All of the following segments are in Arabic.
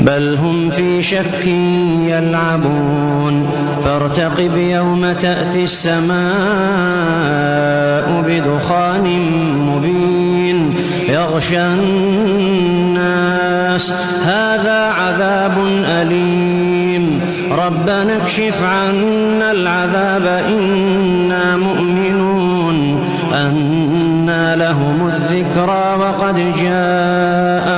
بل هم في شك يلعبون. فارتقب يوم تأتي السماء بدخان مبين. يغشى الناس. هذا عذاب أليم. ربنا اكشف عنا العذاب. إنا مؤمنون. أنا لهم الذكرى وقد جاءهم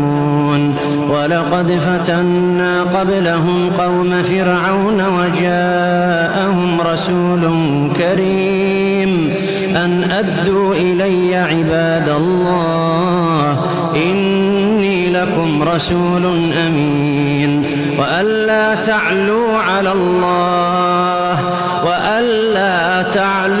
ولقد فتنا قبلهم قوم فرعون وجاءهم رسول كريم أن أدوا إلي عباد الله إني لكم رسول أمين وألا تعلوا على الله وألا تعلوا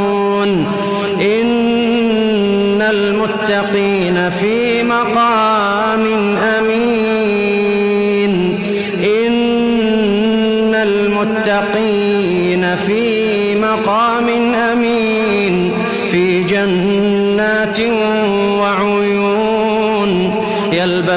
إن المتقين في مقام أمين. إن المتقين في مقام أمين. في جنات